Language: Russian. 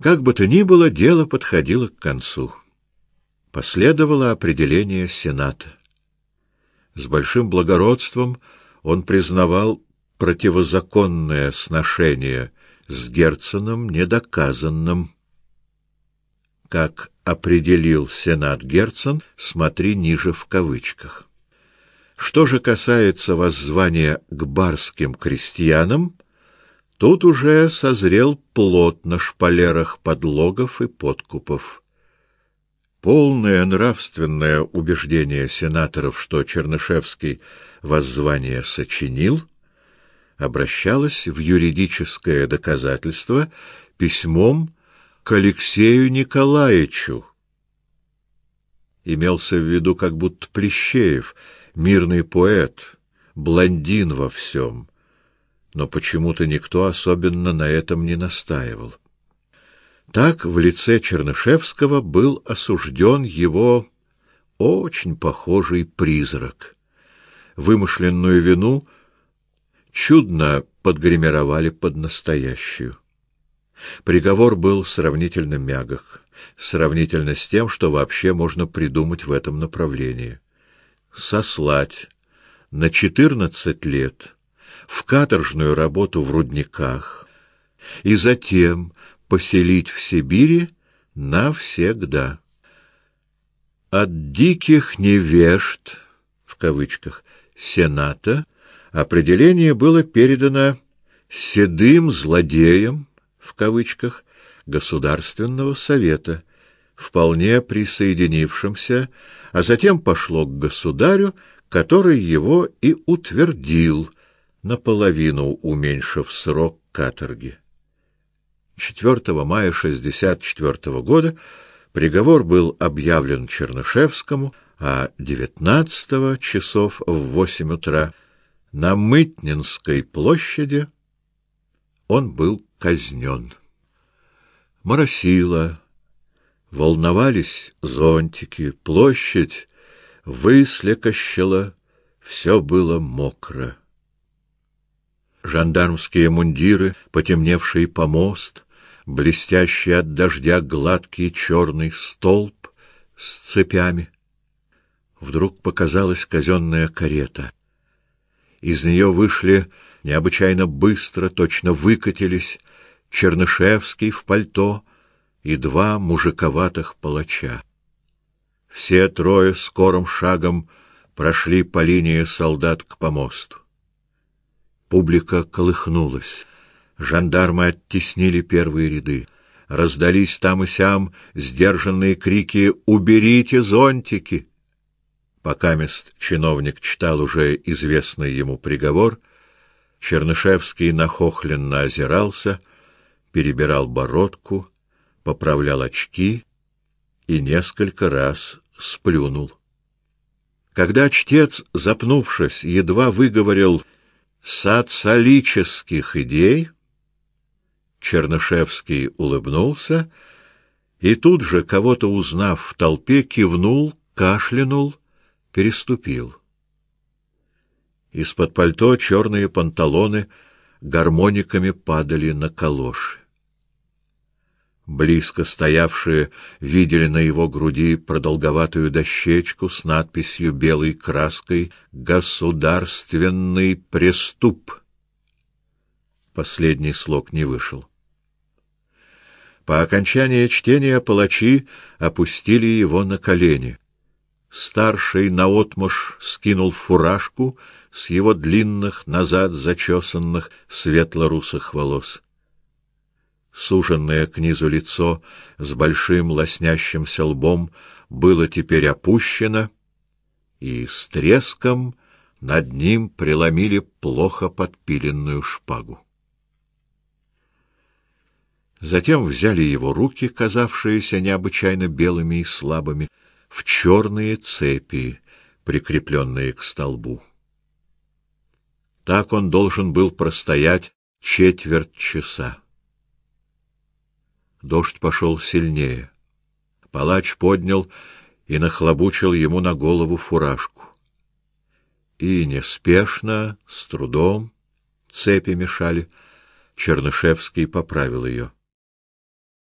Как бы то ни было, дело подходило к концу. Последовало определение Сената. С большим благородством он признавал противозаконное сношение с Герценом недоказанным. Как определил Сенат Герцен, смотри ниже в кавычках. Что же касается воззвания к барским крестьянам, тут уже созрел плод на шпалерах подлогов и подкупов. Полное нравственное убеждение сенаторов, что Чернышевский воззвание сочинил, обращалось в юридическое доказательство письмом к Алексею Николаевичу. Имелся в виду как будто Плещеев — мирный поэт, блондин во всем, но почему-то никто особенно на этом не настаивал. Так в лице Чернышевского был осужден его очень похожий призрак. Вымышленную вину чудно подгримировали под настоящую. Приговор был сравнительно мягок, сравнительно с тем, что вообще можно придумать в этом направлении сослать на четырнадцать лет в каторжную работу в рудниках и затем поселить в Сибири навсегда. От диких невежд в кавычках сената определение было передано седым злодеям в кавычках Государственного совета вполне присоединившимся, а затем пошло к государю, который его и утвердил, наполовину уменьшив срок каторги. 4 мая 64 года приговор был объявлен Чернышевскому, а 19 часов в 8 утра на Мытнинской площади он был казнен. Моросило, Волновались зонтики, площадь выслекощала, все было мокро. Жандармские мундиры, потемневший помост, блестящий от дождя гладкий черный столб с цепями. Вдруг показалась казенная карета. Из нее вышли необычайно быстро, точно выкатились Чернышевский в пальто, и два мужиковатых палача. Все трое скорым шагом прошли по линии солдат к помосту. Публика колыхнулась. Жандармы оттеснили первые ряды. Раздались там и сям сдержанные крики «Уберите зонтики!». Пока мест чиновник читал уже известный ему приговор, Чернышевский нахохленно озирался, перебирал бородку, поправлял очки и несколько раз сплюнул. Когда чтец, запнувшись, едва выговорил «социалических идей», Чернышевский улыбнулся и тут же, кого-то узнав в толпе, кивнул, кашлянул, переступил. Из-под пальто черные панталоны гармониками падали на калоши. Близко стоявшие видели на его груди продолговатую дощечку с надписью белой краской «Государственный преступ». Последний слог не вышел. По окончании чтения палачи опустили его на колени. Старший наотмашь скинул фуражку с его длинных, назад зачесанных светло-русых волос суженное к низу лицо с большим лоснящимся лбом было теперь опущено, и с треском над ним преломили плохо подпиленную шпагу. Затем взяли его руки, казавшиеся необычайно белыми и слабыми, в черные цепи, прикрепленные к столбу. Так он должен был простоять четверть часа. Дождь пошел сильнее. Палач поднял и нахлобучил ему на голову фуражку. И неспешно, с трудом, цепи мешали, Чернышевский поправил ее.